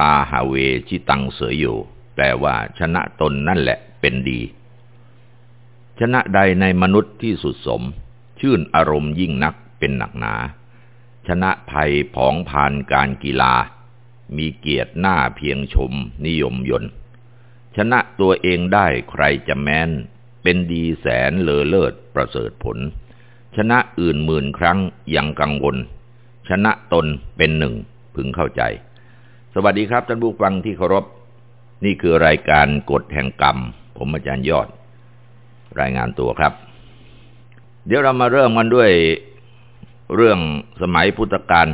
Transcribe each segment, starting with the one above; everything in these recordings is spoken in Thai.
ตาหาเวชิตังเสยอยู่แปลว่า ชนะตนนั่นแหละเป็นดี ชนะใดในมนุษย์ที่สุดสม ชื่นอารมณ์ยิ่งนักเป็นหนักหนา ชนะภัยผองผ่านการกีฬา มีเกียรติหน้าเพียงชมนิยมยนชนะตัวเองได้ใครจะแม้น เป็นดีแสนเลอเลิศประเสริฐผล ชนะอื่นหมื่นครั้งยังกังวล ชนะตนเป็นหนึ่งพึงเข้าใจ สวัสดีครับท่านผู้ฟังที่เคารพ นี่คือรายการกฎแห่งกรรม ผมอาจารย์ยอด รายงานตัวครับ เดี๋ยวเรามาเริ่มกันด้วยเรื่องสมัยพุทธกาล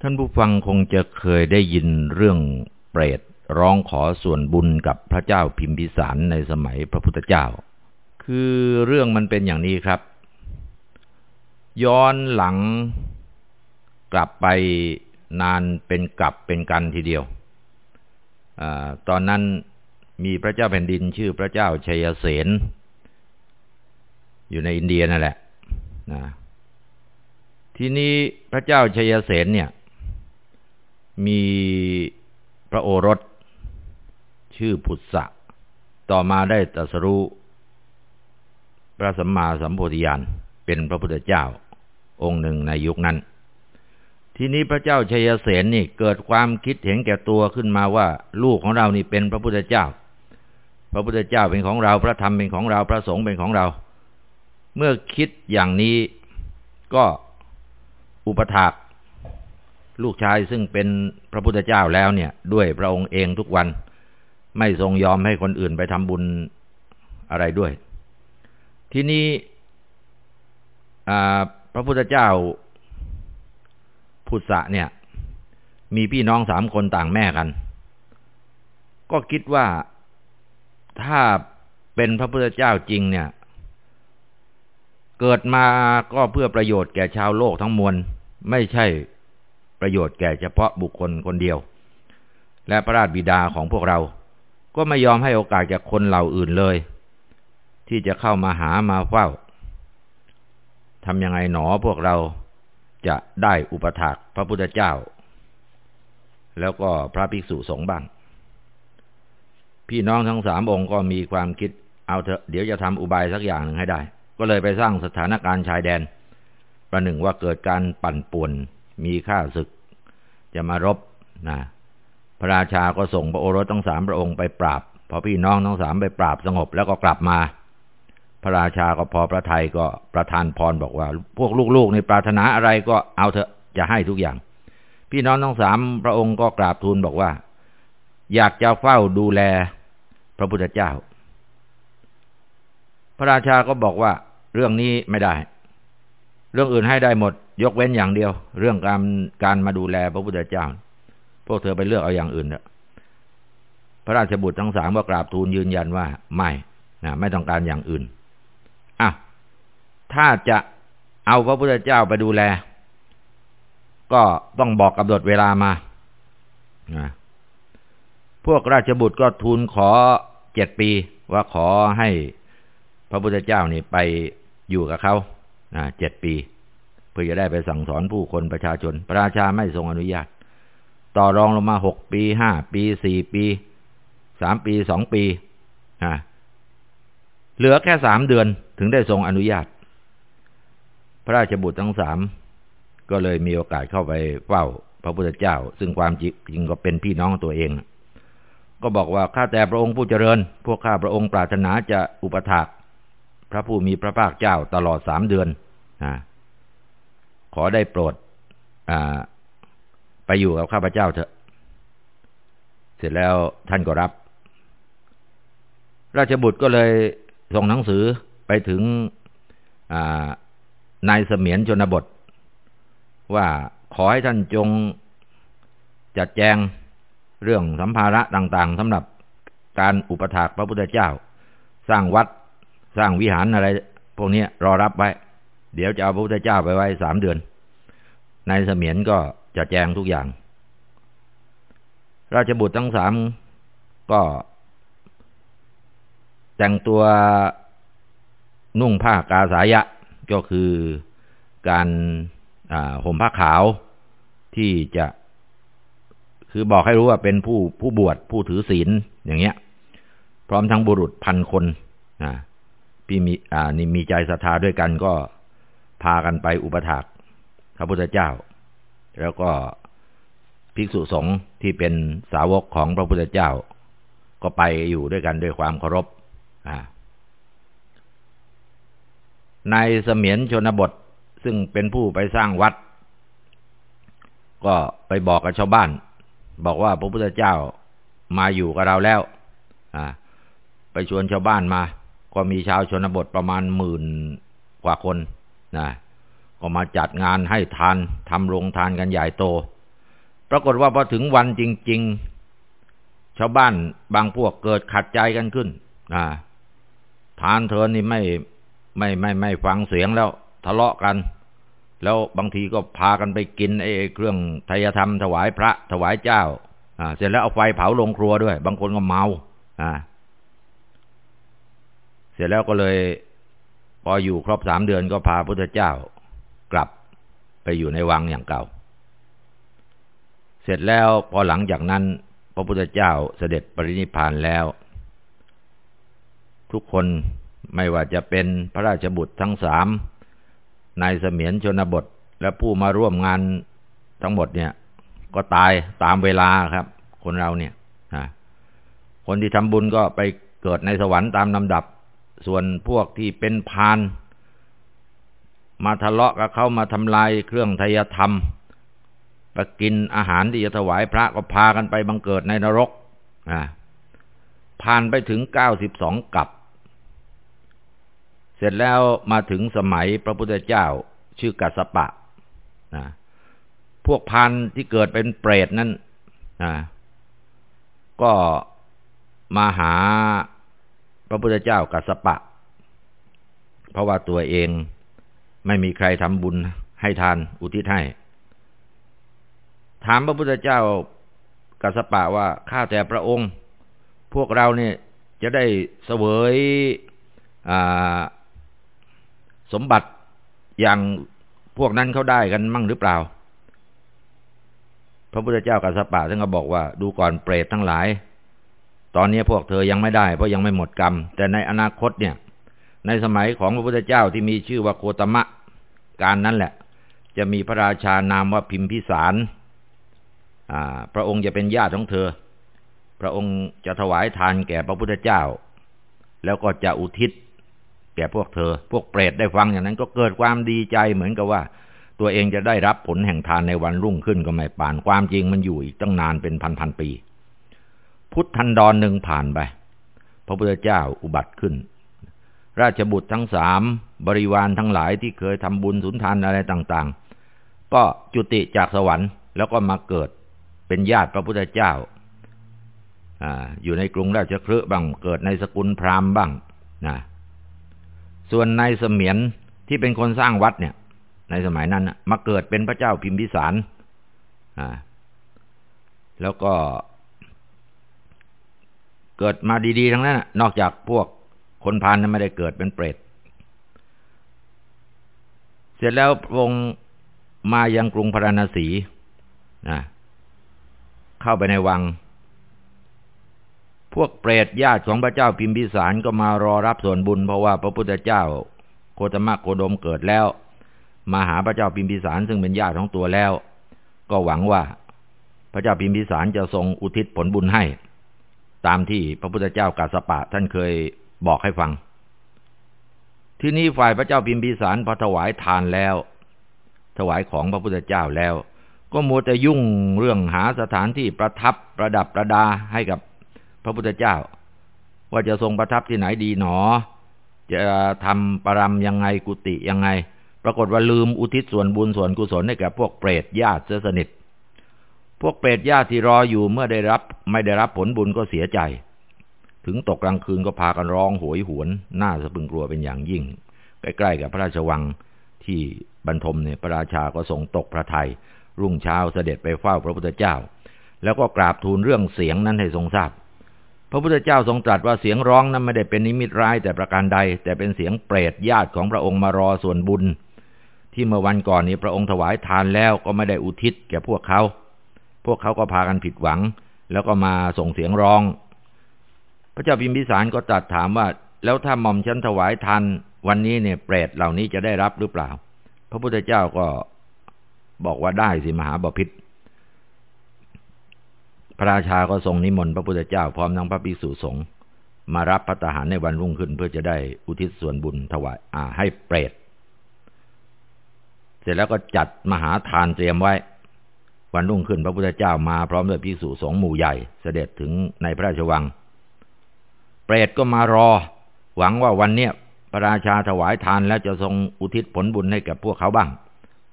ท่านผู้ฟังคงจะเคยได้ยินเรื่องเปรตร้องขอส่วนบุญกับพระเจ้าพิมพิสารในสมัยพระพุทธเจ้า คือเรื่องมันเป็นอย่างนี้ครับ ย้อนหลังกลับไป นานเป็นกลับเป็นกันทีเดียวอตอนนั้นมีพระเจ้าแผ่นดินชื่อพระเจ้าชัยเสนอยู่ในอินเดียนั่นแหละนะทีนี้พระเจ้าชัยเสนเนี่ย มีพระโอรสชื่อพุทธะต่อมาได้ตรัสรู้พระสัมมาสัมโพธิญาณเป็นพระพุทธเจ้าองค์หนึ่งในยุคนั้น ทีนี้พระเจ้าชัยเสนนี่เกิดความคิดเห็นแก่ตัวขึ้นมาว่า ลูกของเรานี่เป็นพระพุทธเจ้า พระพุทธเจ้าเป็นของเราพระธรรมเป็นของเราพระสงฆ์เป็นของเรา เมื่อคิดอย่างนี้ก็อุปถากลูกชายซึ่งเป็นพระพุทธเจ้าแล้วเนี่ย ด้วยพระองค์เองทุกวัน ไม่ทรงยอมให้คนอื่นไปทำบุญอะไรด้วย ที่นี้พระพุทธเจ้า พุทธะเนี่ย มีพี่น้องสามคนต่างแม่กัน ก็คิดว่าถ้าเป็นพระพุทธเจ้าจริงเนี่ย เกิดมาก็เพื่อประโยชน์แก่ชาวโลกทั้งมวลไม่ใช่ประโยชน์แก่เฉพาะบุคคลคนเดียว และพระราชบิดาของพวกเรา ก็ไม่ยอมให้โอกาสแก่คนเหล่าอื่นเลย ที่จะเข้ามาหามาเฝ้าทำยังไงหนอพวกเรา จะได้อุปถากพระพุทธเจ้า แล้วก็พระภิกษุสงฆ์บ้าง พี่น้องทั้งสามองค์ก็มีความคิดเอาเถอะเดี๋ยวจะทำอุบายสักอย่างหนึ่งให้ได้ ก็เลยไปสร้างสถานการณ์ชายแดน ประหนึ่งว่าเกิดการปั่นป่วนมีข้าศึก จะมารบนะพระราชาก็ส่งพระโอรสทั้งสามพระองค์ไปปราบ พอพี่น้องทั้งสามไปปราบสงบแล้วก็กลับมา ระราชาก็พอพระไทยก็ประทานพรบอกว่า พวกลูกๆในปรารถนาอะไรก็เอาเถอะจะให้ทุกอย่าง พี่น้องทั้งสามพระองค์ก็กราบทูลบอกว่า อยากจะเฝ้าดูแลพระพุทธเจ้า พระราชาก็บอกว่า เรื่องนี้ไม่ได้ เรื่องอื่นให้ได้หมด ยกเว้นอย่างเดียว เรื่องการการมาดูแลพระพุทธเจ้า พวกเธอไปเลือกเอาอย่างอื่นเถอะพระราชบุตรทั้งสามก็กราบทูลยืนยันว่าไม่นะไม่ต้องการอย่างอื่น ถ้าจะเอาพระพุทธเจ้าไปดูแล ก็ต้องบอกกำหนดเวลามา พวกราชบุตรก็ทูลขอเจ็ดปีว่าขอให้พระพุทธเจ้านี่ไปอยู่กับเขาเจ็ดปี เพื่อจะได้ไปสั่งสอนผู้คนประชาชนประชาชาไม่ทรงอนุญาต ต่อรองลงมาหกปีห้าปีสี่ปีสามปีสองปีเหลือแค่สามเดือนถึงได้ทรงอนุญาต พระราชบุตรทั้งสามก็เลยมีโอกาสเข้าไปเฝ้าพระพุทธเจ้า ซึ่งความจริงก็เป็นพี่น้องตัวเอง ก็บอกว่าข้าแต่พระองค์ผู้เจริญ พวกข้าพระองค์ปรารถนาจะอุปถากพระผู้มีพระภาคเจ้าตลอดสามเดือนอขอได้โปรดไปอยู่กับข้าพเจ้าเถอะ เสร็จแล้วท่านก็รับ ราชบุตรก็เลยส่งหนังสือไปถึง นายเสมียนชนบท ว่าขอให้ท่านจงจัดแจงเรื่องสัมภาระต่างๆสำหรับการอุปถากพระพุทธเจ้า สร้างวัดสร้างวิหารอะไร พวกนี้รอรับไว้ เดี๋ยวจะเอาพระพุทธเจ้าไปไว้สามเดือนนายเสมียนก็จะแจงทุกอย่าง ราชบุตรทั้งสามก็ แต่งตัวนุ่งผ้ากาสายะ ก็คือการห่มผ้าขาวที่จะคือบอกให้รู้ว่าเป็นผู้ผู้บวชผู้ถือศีลอย่างเงี้ย พร้อมทั้งบุรุษพันคนนะพี่มีอ่านี่มีใจศรัทธาด้วยกันก็พากันไปอุปถากพระพุทธเจ้า แล้วก็ภิกษุสงฆ์ที่เป็นสาวกของพระพุทธเจ้า ก็ไปอยู่ด้วยกันด้วยความเคารพในเสมียนชนบท ซึ่งเป็นผู้ไปสร้างวัด ก็ไปบอกกับชาวบ้าน บอกว่าพระพุทธเจ้ามาอยู่กับเราแล้วไปชวนชาวบ้านมา ก็มีชาวชนบทประมาณหมื่นกว่าคนนะก็มาจัดงานให้ทานทำโรงทานกันใหญ่โต ปรากฏว่าพอถึงวันจริง ๆ ชาวบ้านบางพวกเกิดขัดใจกันขึ้นนะทานเธอนี่ไม่ ไม่ไม่ไม่ฟังเสียงแล้ว ทะเลาะกัน แล้วบางทีก็พากันไปกินไอ้เครื่องทายธรรมถวายพระถวายเจ้า อ่า เสร็จแล้วเอาไฟเผาลงครัวด้วย บางคนก็เมา อ่า เสร็จแล้วก็เลย พออยู่ครบสามเดือนก็พาพุทธเจ้ากลับไปอยู่ในวังอย่างเก่า เสร็จแล้วพอหลังจากนั้น พระพุทธเจ้าเสด็จปรินิพพานแล้ว ทุกคน ไม่ว่าจะเป็นพระราชบุตรทั้งสามนายเสมียนชนบท และผู้มาร่วมงานทั้งหมดเนี่ย ก็ตายตามเวลาครับ คนเราเนี่ยคนที่ทำบุญก็ไปเกิดในสวรรค์ตามลำดับ ส่วนพวกที่เป็นพาน มาทะเลาะกับเขามาทำลายเครื่องทยธรรมไปกินอาหารที่จะถวายพระก็พากันไปบังเกิดในนรกผ่านไปถึงเก้าสิบสองกับ เสร็จแล้วมาถึงสมัยพระพุทธเจ้า ชื่อกัสปะนะพวกพันที่เกิดเป็นเปรตนั้นนะก็มาหาพระพุทธเจ้ากัสปะ เพราะว่าตัวเองไม่มีใครทำบุญให้ทานอุทิศให้ ถามพระพุทธเจ้ากัสปะว่าข้าแต่พระองค์ พวกเราเนี่ยจะได้เสวย สมบัติอย่างพวกนั้นเขาได้กันมั่งหรือเปล่า พระพุทธเจ้ากัสปะท่านก็บอกว่าดูก่อนเปรตทั้งหลาย ตอนนี้พวกเธอยังไม่ได้เพราะยังไม่หมดกรรม แต่ในอนาคตเนี่ย ในสมัยของพระพุทธเจ้าที่มีชื่อว่าโคตมะ การนั้นแหละ จะมีพระราชานามว่าพิมพิสารพระองค์จะเป็นญาติของเธอ พระองค์จะถวายทานแก่พระพุทธเจ้า แล้วก็จะอุทิศ แก่พวกเธอ พวกเปรตได้ฟังอย่างนั้นก็เกิดความดีใจเหมือนกับว่า ตัวเองจะได้รับผลแห่งทานในวันรุ่งขึ้นก็ไม่ป่านความจริงมันอยู่อีกตั้งนานเป็นพันพันปี พุทธันดรหนึ่งผ่านไป พระพุทธเจ้าอุบัติขึ้น ราชบุตรทั้งสามบริวารทั้งหลายที่เคยทำบุญสุนทานอะไรต่างๆ ก็จุติจากสวรรค์แล้วก็มาเกิดเป็นญาติพระพุทธเจ้าออยู่ในกรุงราชคฤห์บ้าง เกิดในสกุลพราหมณ์บ้างนะ ส่วนนายเสมียนที่เป็นคนสร้างวัดเนี่ย ในสมัยนั้นมาเกิดเป็นพระเจ้าพิมพิสารอ่า แล้วก็ เกิดมาดีๆทั้งนั้นนอกจากพวกคนพานนั้นไม่ได้เกิดเป็นเปรตเสร็จแล้วพระองค์มายังกรุงพาราณสีนะเข้าไปในวัง พวกเปรตญาติของพระเจ้าพิมพิสารก็มารอรับส่วนบุญเพราะว่าพระพุทธเจ้า โคตมะโคดมเกิดแล้ว มาหาพระเจ้าพิมพิสารซึ่งเป็นญาติของตัวแล้ว ก็หวังว่า พระเจ้าพิมพิสารจะทรงอุทิศผลบุญให้ ตามที่พระพุทธเจ้ากาสปะท่านเคยบอกให้ฟัง ที่นี้ฝ่ายพระเจ้าพิมพิสารพอถวายทานแล้ว ถวายของพระพุทธเจ้าแล้ว ก็มัวแต่ยุ่งเรื่องหาสถานที่ประทับประดับประดาให้กับ พระพุทธเจ้า ว่าจะทรงประทับที่ไหนดีหนอ จะทำปรำยังไงกุฏิยังไง ปรากฏว่าลืมอุทิศส่วนบุญส่วนกุศลให้แก่พวกเปรตญาติเสสนิท พวกเปรตญาติที่รออยู่เมื่อได้รับ ไม่ได้รับผลบุญก็เสียใจ ถึงตกกลางคืนก็พากันร้องโหยหวนหน้าสะพึงกลัวเป็นอย่างยิ่ง ใกล้ๆกับพระราชวังที่บรรทมเนี่ยพระราชาก็ทรงตกพระทยัยรุ่งเช้าเสด็จไปเฝ้าพระพุทธเจ้า แล้วก็กราบทูลเรื่องเสียงนั้นให้ทรงทราบ พระพุทธเจ้าทรงตรัสว่าเสียงร้องนั้นไม่ได้เป็นนิมิตร้ายแต่ประการใด แต่เป็นเสียงเปรตญาติของพระองค์มารอส่วนบุญ ที่เมื่อวันก่อนนี้พระองค์ถวายทานแล้วก็ไม่ได้อุทิศแก่พวกเขา พวกเขาก็พากันผิดหวัง แล้วก็มาส่งเสียงร้อง พระเจ้าพิมพิสารก็ตรัสถามว่า แล้วถ้าหม่อมฉันถวายทันวันนี้เนี่ยเปรตเหล่านี้จะได้รับหรือเปล่า พระพุทธเจ้าก็บอกว่าได้สิมหาบพิษ พระราชาก็ทรงนิมนต์พระพุทธเจ้าพร้อมทั้งพระภิกษุสงฆ์มารับพระทหารในวันรุ่งขึ้นเพื่อจะได้อุทิศส่วนบุญถวายอาให้เปรต เสร็จแล้วก็จัดมหาทานเตรียมไว้ วันรุ่งขึ้นพระพุทธเจ้ามาพร้อมด้วยภิกษุสงฆ์หมู่ใหญ่ เสด็จถึงในพระราชวัง เปรตก็มารอ หวังว่าวันเนี้ยพระราชาถวายทานแล้วจะทรงอุทิศผลบุญให้กับพวกเขาบ้าง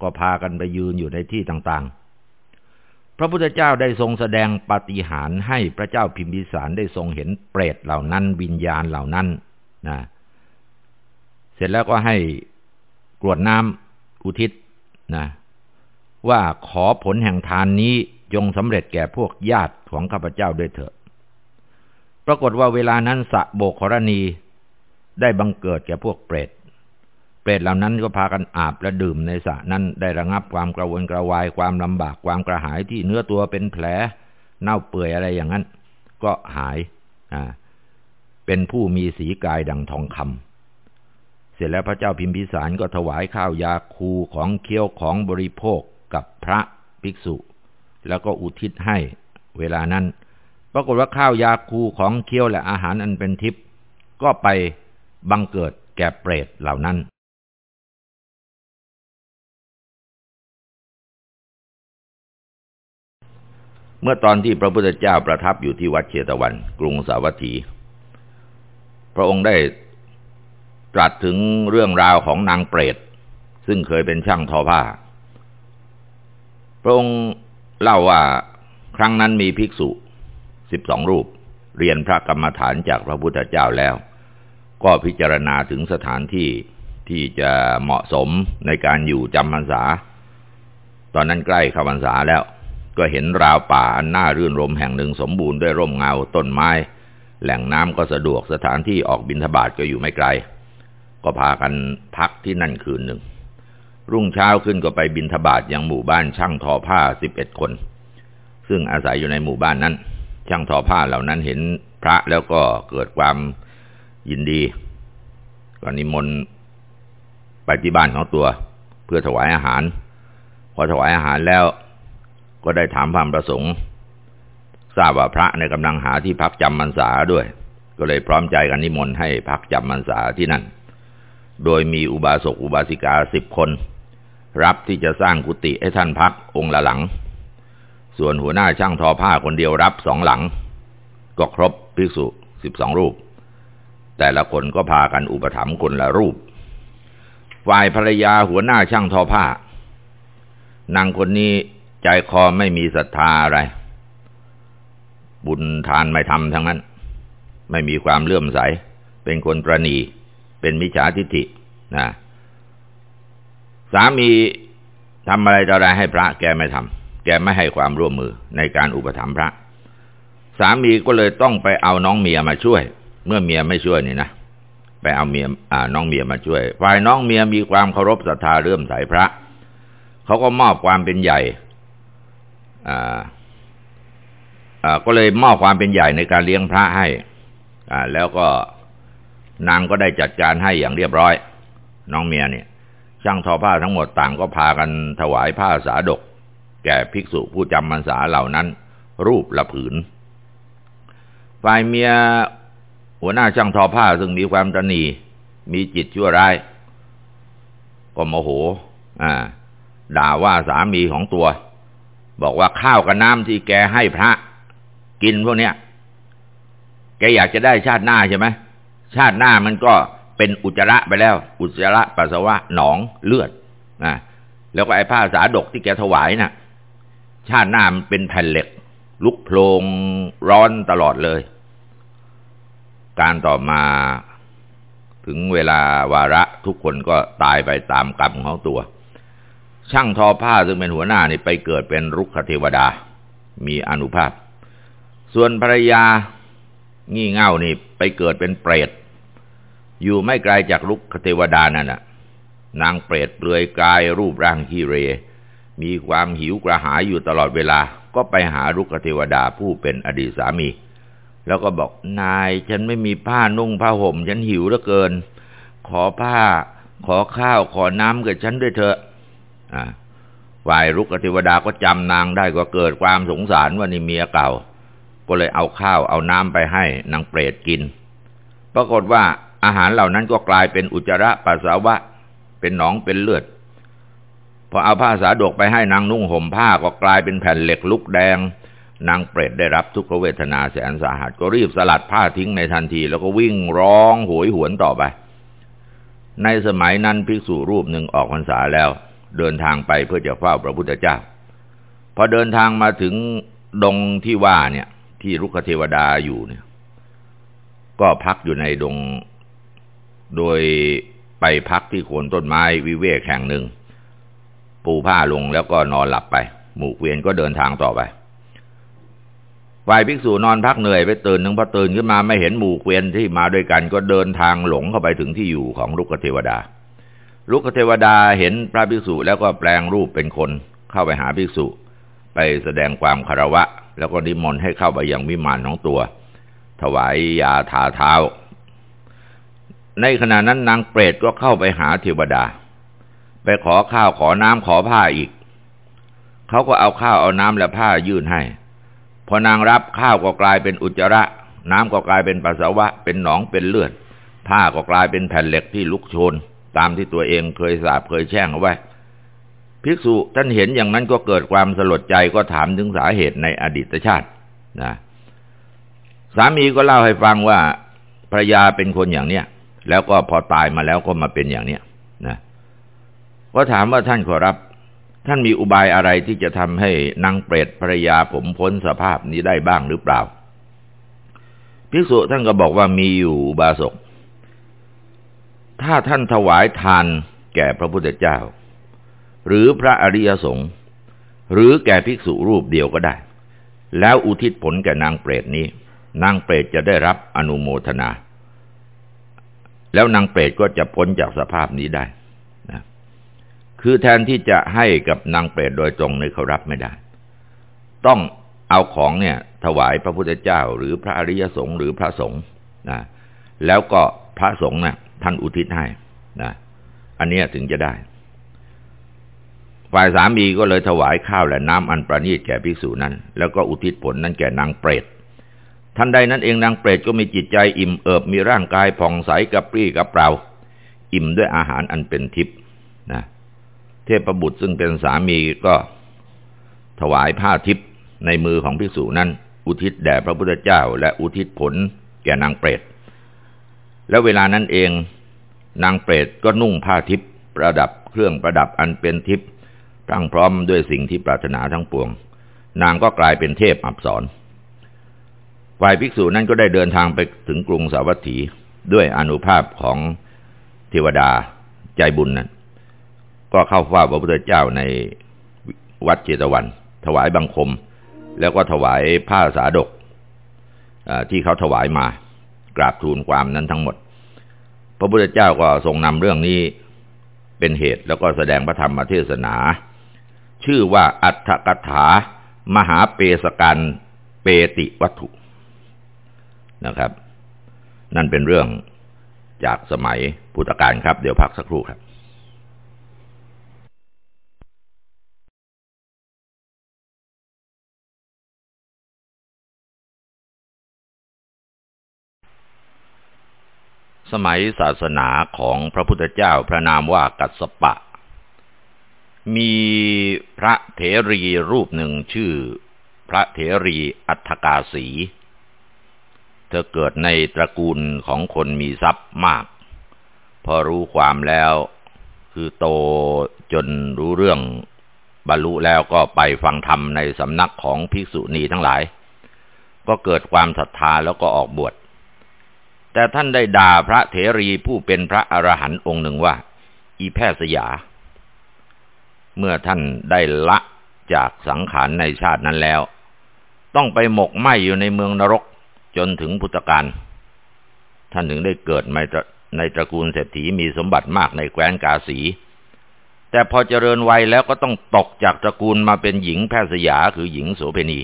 ก็พากันไปยืนอยู่ในที่ต่างๆ พระพุทธเจ้าได้ทรงแสดงปาฏิหาริย์ให้พระเจ้าพิมพิสารได้ทรงเห็นเปรตเหล่านั้นวิญญาณเหล่านั้นนะเสร็จแล้วก็ให้กรวดน้ำอุทิศนะว่าขอผลแห่งทานนี้จงสำเร็จแก่พวกญาติของข้าพเจ้าด้วยเถอะปรากฏว่าเวลานั้นสะโบกรณีได้บังเกิดแก่พวกเปรต เปรตเหล่านั้นก็พากันอาบและดื่มในสระนั้นได้ระงับความกระวนกระวายความลำบากความกระหายที่เนื้อตัวเป็นแผล เน่าเปื่อยอะไรอย่างนั้น ก็หายอ่าเป็นผู้มีสีกายดังทองคำเสร็จแล้วพระเจ้าพิมพิสารก็ถวายข้าวยาคูของเคี้ยวของบริโภคกับพระภิกษุ แล้วก็อุทิศให้เวลานั้นปรากฏว่าข้าวยาคูของเคี้ยวและอาหารอันเป็นทิพย์ก็ไปบังเกิดแก่เปรตเหล่านั้น เมื่อตอนที่พระพุทธเจ้าประทับอยู่ที่วัดเชตวัน กรุงสาวัตถี พระองค์ได้ตรัสถึงเรื่องราวของนางเปรต ซึ่งเคยเป็นช่างทอผ้า พระองค์เล่าว่าครั้งนั้นมีภิกษุสิบสองรูป เรียนพระกรรมฐานจากพระพุทธเจ้าแล้ว ก็พิจารณาถึงสถานที่ที่จะเหมาะสมในการอยู่จำพรรษา ตอนนั้นใกล้เข้าพรรษาแล้ว ก็เห็นราวป่าอันน่ารื่นรมแห่งหนึ่งสมบูรณ์ด้วยร่มเงาต้นไม้ แหล่งน้ำก็สะดวกสถานที่ออกบินทบาทก็อยู่ไม่ไกล ก็พากันพักที่นั่นคืนหนึ่ง รุ่งเช้าขึ้นก็ไปบินทบาทยังหมู่บ้านช่างทอผ้าสิบเอ็ดคน ซึ่งอาศัยอยู่ในหมู่บ้านนั้น ช่างทอผ้าเหล่านั้นเห็นพระแล้วก็เกิดความยินดีก็นิมนต์ไปที่บ้านของตัว เพื่อถวายอาหาร พอถวายอาหารแล้ว ก็ได้ถามความประสงค์ ทราบว่าพระในกำลังหาที่พักจำพรรษาด้วย ก็เลยพร้อมใจกันนิมนต์ให้พักจำพรรษาที่นั่น โดยมีอุบาสกอุบาสิกาสิบคน รับที่จะสร้างกุฏิให้ท่านพักองค์ละหลัง ส่วนหัวหน้าช่างทอผ้าคนเดียวรับสองหลัง ก็ครบภิกษุสิบสองรูป แต่ละคนก็พากันอุปถัมภ์คนละรูปฝ่ายภรรยาหัวหน้าช่างทอผ้า นางคนนี้ ใจคอไม่มีศรัทธาอะไร บุญทานไม่ทำทั้งนั้น ไม่มีความเลื่อมใส เป็นคนประนีเป็นมิจฉาทิฏฐินะสามีทำอะไรต่ออะไรให้พระแกไม่ทำแกไม่ให้ความร่วมมือในการอุปถัมภ์พระ สามีก็เลยต้องไปเอาน้องเมียมาช่วย เมื่อเมียไม่ช่วยนี่นะไปเอาเมียอ่าน้องเมียมาช่วย ฝ่ายน้องเมียมีความเคารพศรัทธาเลื่อมใสพระ เขาก็มอบความเป็นใหญ่ ก็เลยมอบความเป็นใหญ่ในการเลี้ยงพระให้แล้วก็นางก็ได้จัดการให้อย่างเรียบร้อย น้องเมียเนี่ยช่างทอผ้าทั้งหมดต่างก็พากันถวายผ้าสาดก แก่ภิกษุผู้จำพรรษาเหล่านั้น รูปละผืน ฝ่ายเมียหัวหน้าช่างทอผ้าซึ่งมีความตนีมีจิตชั่วร้าย ก็โมโห อ่า ด่าว่าสามีของตัว บอกว่าข้าวกับน้ำที่แกให้พระ กินพวกเนี้ย แกอยากจะได้ชาติหน้าใช่ไหมชาติหน้ามันก็เป็นอุจจาระไปแล้ว อุจจาระปัสสาวะหนองเลือดนะแล้วก็ไอ้ผ้าสาดกที่แกถวายนะ่ะ ชาติหน้ามันเป็นแผ่นเหล็ก ลุกโพลงร้อนตลอดเลย การต่อมา ถึงเวลาวาระทุกคนก็ตายไปตามกรรมของตัว ช่างทอผ้าซึ่งเป็นหัวหน้านี่ไปเกิดเป็นรุกขเทวดา มีอนุภาพ ส่วนภรรยางี่เง่านี่ไปเกิดเป็นเปรต อยู่ไม่ไกลจากรุกขเทวดานั่นน่ะ นางเปรตเปลือยกายรูปร่างขี้เร มีความหิวกระหายอยู่ตลอดเวลา ก็ไปหารุกเทวดาผู้เป็นอดีตสามี แล้วก็บอกนายฉันไม่มีผ้านุ่งผ้าห่ม ฉันหิวเหลือเกิน ขอผ้า ขอข้าวขอน้ำกับฉันด้วยเถอะ ฝ่ายรุกเทวดาก็จำนางได้ก็เกิดความสงสารว่านี่เมียเก่า ก็เลยเอาข้าวเอาน้ำไปให้นางเปรตกิน ปรากฏว่าอาหารเหล่านั้นก็กลายเป็นอุจจาระปัสสาวะ เป็นหนองเป็นเลือดพอเอาผ้าสาดกไปให้นางนุ่งห่มผ้าก็กลายเป็นแผ่นเหล็กลุกแดง นางเปรตได้รับทุกขเวทนาแสนสาหัสก็รีบสลัดผ้าทิ้งในทันที แล้วก็วิ่งร้องโหยหวนต่อไป ในสมัยนั้นภิกษุรูปหนึ่งออกพรรษาแล้ว เดินทางไปเพื่อจะเฝ้าพระพุทธเจ้า พอเดินทางมาถึงดงที่ว่าเนี่ย ที่รุกขเทวดาอยู่เนี่ย ก็พักอยู่ในดงโดยไปพักที่โคนต้นไม้วิเวกแห่งหนึ่ง ปูผ้าลงแล้วก็นอนหลับไป หมู่เวียนก็เดินทางต่อไปฝ่ายภิกษุนอนพักเหนื่อยไปตื่นหนึ่งพอตื่นขึ้นมาไม่เห็นหมู่เวียนที่มาด้วยกัน ก็เดินทางหลงเข้าไปถึงที่อยู่ของลุกเทวดา ลุกเทวดาเห็นพระภิกษุแล้วก็แปลงรูปเป็นคนเข้าไปหาภิกษุ ไปแสดงความคารวะ แล้วก็นิมนต์ให้เข้าไปยังวิมานของตัว ถวายยาทาเท้า ในขณะนั้นนางเปรตก็เข้าไปหาเทวดา ไปขอข้าวขอน้ำขอผ้าอีก เขาก็เอาข้าวเอาน้ำและผ้ายื่นให้ พอนางรับข้าวก็กลายเป็นอุจจาระ น้ำก็กลายเป็นปัสสาวะ เป็นหนองเป็นเลือด ผ้าก็กลายเป็นแผ่นเหล็กที่ลุกโชน ตามที่ตัวเองเคยสาบเคยแช่งเอาไว้ ภิกษุท่านเห็นอย่างนั้นก็เกิดความสลดใจก็ถามถึงสาเหตุในอดีตชาตินะสามีก็เล่าให้ฟังว่าภรรยาเป็นคนอย่างเนี้ยแล้วก็พอตายมาแล้วก็มาเป็นอย่างเนี้ยนะก็ถามว่าท่านขอรับ ท่านมีอุบายอะไรที่จะทำให้นางเปรตภรรยาผมพ้นสภาพนี้ได้บ้างหรือเปล่าภิกษุท่านก็บอกว่ามีอยู่บาศก ถ้าท่านถวายทานแก่พระพุทธเจ้า หรือพระอริยสงฆ์หรือแก่ภิกษุรูปเดียวก็ได้ แล้วอุทิศผลแก่นางเปรตนี้ นางเปรตจะได้รับอนุโมทนา แล้วนางเปรตก็จะพ้นจากสภาพนี้ได้นะคือแทนที่จะให้กับนางเปรตโดยตรงในเขารับไม่ได้ ต้องเอาของเนี่ยถวายพระพุทธเจ้า หรือพระอริยสงฆ์หรือพระสงฆ์นะแล้วก็พระสงฆ์เนี่ยท่านอุทิศให้นะอันนี้ถึงจะได้ ฝ่ายสามีก็เลยถวายข้าวและน้ำอันประณีตแก่ภิกษุนั้น แล้วก็อุทิศผลนั้นแก่นางเปรตท่านใดนั้นเองนางเปรตก็มีจิตใจอิ่มเอิบมีร่างกายผ่องใสกระปรี้กระเปร่า อิ่มด้วยอาหารอันเป็นทิพย์นะเทพบุตรซึ่งเป็นสามีก็ถวายผ้าทิพย์ในมือของภิกษุนั้น อุทิศแด่พระพุทธเจ้า และอุทิศผลแก่นางเปรต แล้วเวลานั้นเอง นางเปรตก็นุ่งผ้าทิพย์ประดับเครื่องประดับอันเป็นทิพย์ตั้งพร้อมด้วยสิ่งที่ปรารถนาทั้งปวง นางก็กลายเป็นเทพอับสรฝ่ายภิกษุนั้นก็ได้เดินทางไปถึงกรุงสาวัตถีด้วยอนุภาพของเทวดาใจบุญนั้นก็เข้าเฝ้าพระพุทธเจ้าในวัดเจตวัน ถวายบังคม แล้วก็ถวายผ้าสาดกที่เขาถวายมา กราบทูลความนั้นทั้งหมด พระพุทธเจ้าก็ทรงนำเรื่องนี้เป็นเหตุแล้วก็แสดงพระธรรมเทศนา ชื่อว่าอัฏฐกถามหาเปสการเปติวัตถุนะครับ นั่นเป็นเรื่องจากสมัยพุทธกาลครับ เดี๋ยวพักสักครู่ครับ สมัยศาสนาของพระพุทธเจ้าพระนามว่ากัสปะ มีพระเถรีรูปหนึ่งชื่อ พระเถรีอัฏฐกาสี เธอเกิดในตระกูลของคนมีทรัพย์มาก พอรู้ความแล้ว คือโตจนรู้เรื่องบรรลุแล้วก็ไปฟังธรรมในสำนักของภิกษุณีทั้งหลาย ก็เกิดความศรัทธาแล้วก็ออกบวช แต่ท่านได้ด่าพระเถรีผู้เป็นพระอรหันต์องค์หนึ่งว่า อีแพทย์สยา เมื่อท่านได้ละจากสังขารในชาตินั้นแล้ว ต้องไปหมกไหมอยู่ในเมืองนรกจนถึงพุทธกาลท่านถึงได้เกิดในตระกูลเศรษฐีมีสมบัติมากในแคว้นกาสี แต่พอเจริญวัยแล้วก็ต้องตกจากตระกูลมาเป็นหญิงแพทย์สยาคือหญิงโสเพณี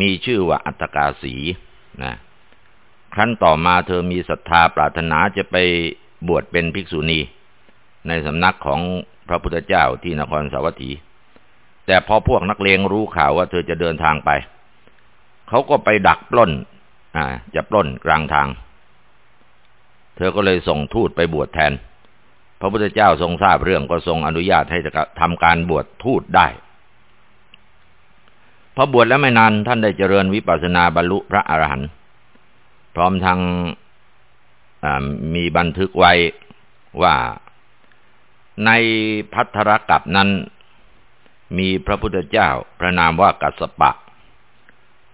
มีชื่อว่าอัตกาสีนะ ครั้นต่อมาเธอมีศรัทธาปรารถนาจะไปบวชเป็นภิกษุณี ในสำนักของพระพุทธเจ้าที่นครสาวัตถี แต่พอพวกนักเลงรู้ข่าวว่าเธอจะเดินทางไป เขาก็ไปดักปล้น อ่า จะปล้นกลางทาง เธอก็เลยส่งทูตไปบวชแทน พระพุทธเจ้าทรงทราบเรื่องก็ทรงอนุญาตให้ทำการบวชทูตได้พอบวชแล้วไม่นานท่านได้เจริญวิปัสสนาบรรลุพระอรหันต์ พร้อมทั้งมีบันทึกไว้ว่าในพัทธรกับนั้น มีพระพุทธเจ้าพระนามว่ากัสปะ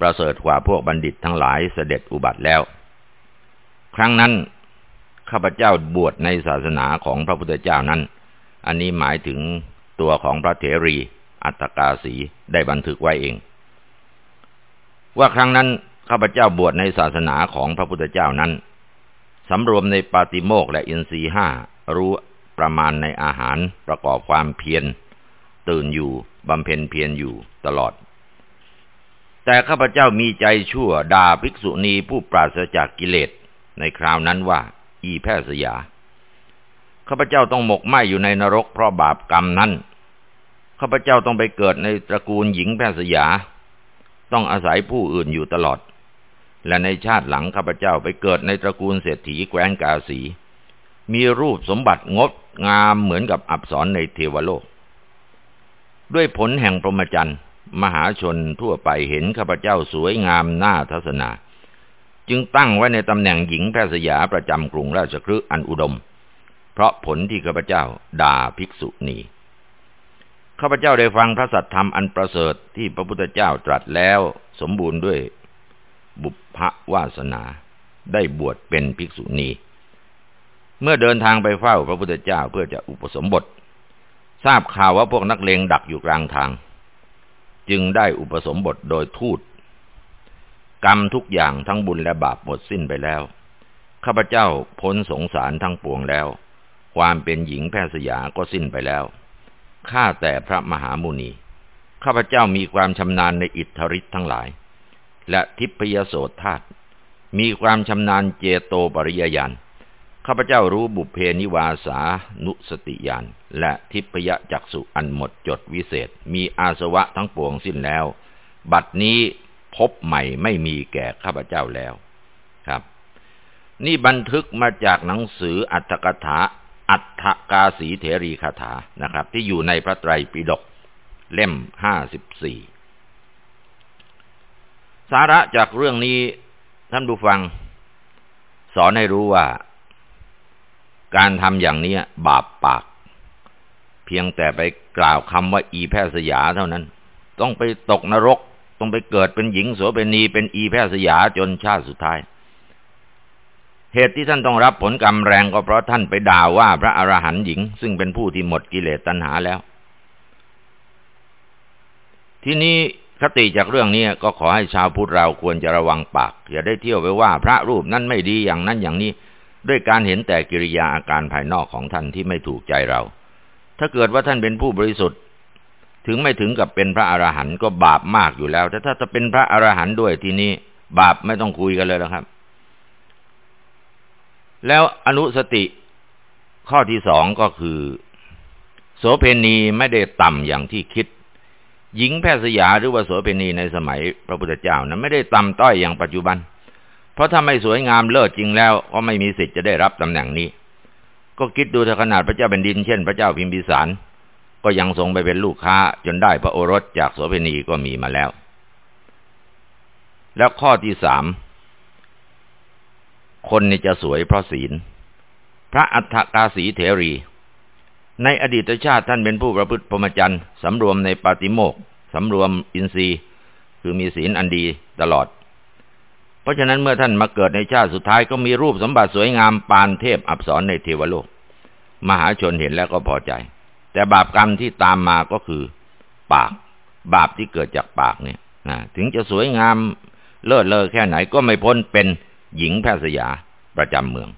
ประเสริฐกว่าพวกบัณฑิตทั้งหลายเสด็จอุบัติแล้ว ครั้งนั้นข้าพเจ้าบวชในศาสนาของพระพุทธเจ้านั้น อันนี้หมายถึงตัวของพระเถรี อัตตกาสีได้บันทึกไว้เอง ว่าครั้งนั้น ข้าพเจ้าบวชในศาสนาของพระพุทธเจ้านั้นสำรวมในปาติโมกและอินทรีห้ารู้ประมาณในอาหารประกอบความเพียรตื่นอยู่บำเพ็ญเพียรอยู่ตลอด แต่ข้าพเจ้ามีใจชั่วด่าภิกษุณีผู้ปราศจากกิเลสในคราวนั้นว่า อีแพทย์สยาข้าพเจ้าต้องหมกไหมอยู่ในนรกเพราะบาปกรรมนั้นข้าพเจ้าต้องไปเกิดในตระกูลหญิงแพทย์สยา ต้องอาศัยผู้อื่นอยู่ตลอด และในชาติหลังข้าพเจ้าไปเกิดในตระกูลเศรษฐีแคว้นกาสี มีรูปสมบัติงดงามเหมือนกับอับสรในเทวโลก ด้วยผลแห่งพรหมจรรย์มหาชนทั่วไปเห็นข้าพเจ้าสวยงามน่าทัศนา จึงตั้งไว้ในตำแหน่งหญิงแพทย์สยาประจำกรุงราชคฤห์อันอุดม เพราะผลที่ข้าพเจ้าด่าภิกษุณีข้าพเจ้าได้ฟังพระสัทธรรมอันประเสริฐที่พระพุทธเจ้าตรัสแล้ว สมบูรณ์ด้วย บุพวาสนาได้บวชเป็นภิกษุณีเมื่อเดินทางไปเฝ้าพระพุทธเจ้าเพื่อจะอุปสมบท ทราบข่าวว่าพวกนักเลงดักอยู่กลางทาง จึงได้อุปสมบทโดยทูต กรรมทุกอย่างทั้งบุญและบาปหมดสิ้นไปแล้ว ข้าพเจ้าพ้นสงสารทั้งปวงแล้ว ความเป็นหญิงแพทย์สยาก็สิ้นไปแล้วข้าแต่พระมหามุนี ข้าพเจ้ามีความชำนาญในอิทธิฤทธิ์ทั้งหลาย และทิพยโสธาตมีความชำนาญเจโตปริยญาณข้าพเจ้ารู้บุพเพนิวาสานุสติญาณและทิพยจักสุอันหมดจดวิเศษ มีอาสวะทั้งปวงสิ้นแล้ว บัดนี้พบใหม่ไม่มีแก่ข้าพเจ้าแล้วครับ นี่บันทึกมาจากหนังสืออัตถกถาอัตถกาสีเถรีคาถานะครับ ที่อยู่ในพระไตรปิฎกเล่มห้าสิบสี่ สาระจากเรื่องนี้ท่านผู้ฟัง สอนให้รู้ว่า การทำอย่างนี้บาปปาก เพียงแต่ไปกล่าวคำว่าอีแพทย์สยาเท่านั้น ต้องไปตกนรก ต้องไปเกิดเป็นหญิงโสเภณีเป็นอีแพทย์สยาจนชาติสุดท้าย เหตุที่ท่านต้องรับผลกรรมแรงก็เพราะท่านไปด่าว่าพระอรหันต์หญิง ซึ่งเป็นผู้ที่หมดกิเลสตัณหาแล้ว ที่นี้ คติจากเรื่องนี้ก็ขอให้ชาวพุทธเราควรจะระวังปาก อย่าได้เที่ยวไปว่าพระรูปนั้นไม่ดีอย่างนั้นอย่างนี้ ด้วยการเห็นแต่กิริยาอาการภายนอกของท่านที่ไม่ถูกใจเรา ถ้าเกิดว่าท่านเป็นผู้บริสุทธิ์ ถึงไม่ถึงกับเป็นพระอรหันต์ก็บาปมากอยู่แล้ว แต่ถ้าจะเป็นพระอรหันต์ด้วยทีนี้ บาปไม่ต้องคุยกันเลยแล้วครับ แล้วอนุสติข้อที่สองก็คือ โสเพณีไม่ได้ต่ำอย่างที่คิด หญิงแพทย์สยาหรือว่าโสเภณีในสมัยพระพุทธเจ้านะไม่ได้ต่ำต้อยอย่างปัจจุบัน เพราะถ้าไม่สวยงามเลิศจริงแล้วก็ไม่มีสิทธิ์จะได้รับตำแหน่งนี้ ก็คิดดูถ้าขนาดพระเจ้าแผ่นดินเช่นพระเจ้าพิมพิสาร ก็ยังทรงไปเป็นลูกค้าจนได้พระโอรสจากโสเภณีก็มีมาแล้ว แล้วข้อที่สามคนนี่จะสวยเพราะศีล พระอัฏฐกาสีเถรี ในอดีตชาติท่านเป็นผู้ประพฤติพรหมจรรย์สำรวมในปาติโมกสำรวมอินทรีย์ คือมีศีลอันดีตลอด เพราะฉะนั้นเมื่อท่านมาเกิดในชาติสุดท้ายก็มีรูปสมบัติสวยงามปานเทพอับสรในเทวโลก มหาชนเห็นแล้วก็พอใจ แต่บาปกรรมที่ตามมาก็คือ ปาก บาปที่เกิดจากปากเนี่ยนะถึงจะสวยงามเลิศเลอแค่ไหนก็ไม่พ้นเป็นหญิงแพทย์สยาประจำเมือง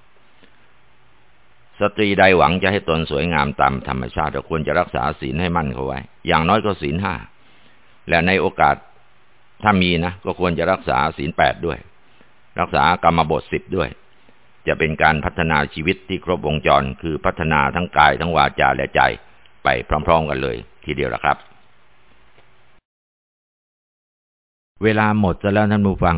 สตรีใดหวังจะให้ตนสวยงามตามธรรมชาติควรจะรักษาศีลให้มั่นเขาไว้ อย่างน้อยก็ศีลห้า และในโอกาสถ้ามีนะ ก็ควรจะรักษาศีลแปดด้วย รักษากรรมบทสิบด้วย จะเป็นการพัฒนาชีวิตที่ครบวงจร คือพัฒนาทั้งกายทั้งวาจาและใจไปพร้อม ๆ กันเลย ทีเดียวละครับ เวลาหมดจะแล้วท่านผู้ฟัง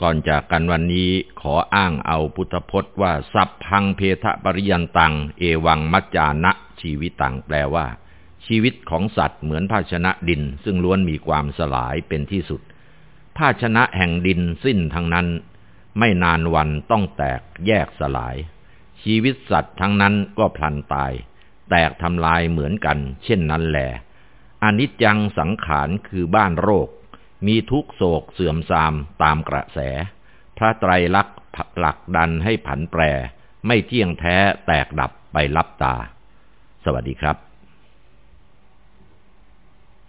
ก่อนจากกันวันนี้ขออ้างเอาพุทธพจน์ว่า สัพพังเพทะปริยันตัง เอวังมัจจานะ ชีวิตตังแปลว่า ชีวิตของสัตว์เหมือนภาชนะดิน ซึ่งล้วนมีความสลายเป็นที่สุด ภาชนะแห่งดินสิ้นทั้งนั้น ไม่นานวันต้องแตกแยกสลาย ชีวิตสัตว์ทั้งนั้นก็พลันตาย แตกทำลายเหมือนกัน เช่นนั้นแหลอนิจจังสังขารคือบ้านโรค มีทุกโศกเสื่อมทรามตามกระแส พระไตรลักษณ์ผลักดันให้ผันแปร ไม่เที่ยงแท้แตกดับไปลับตา สวัสดีครับ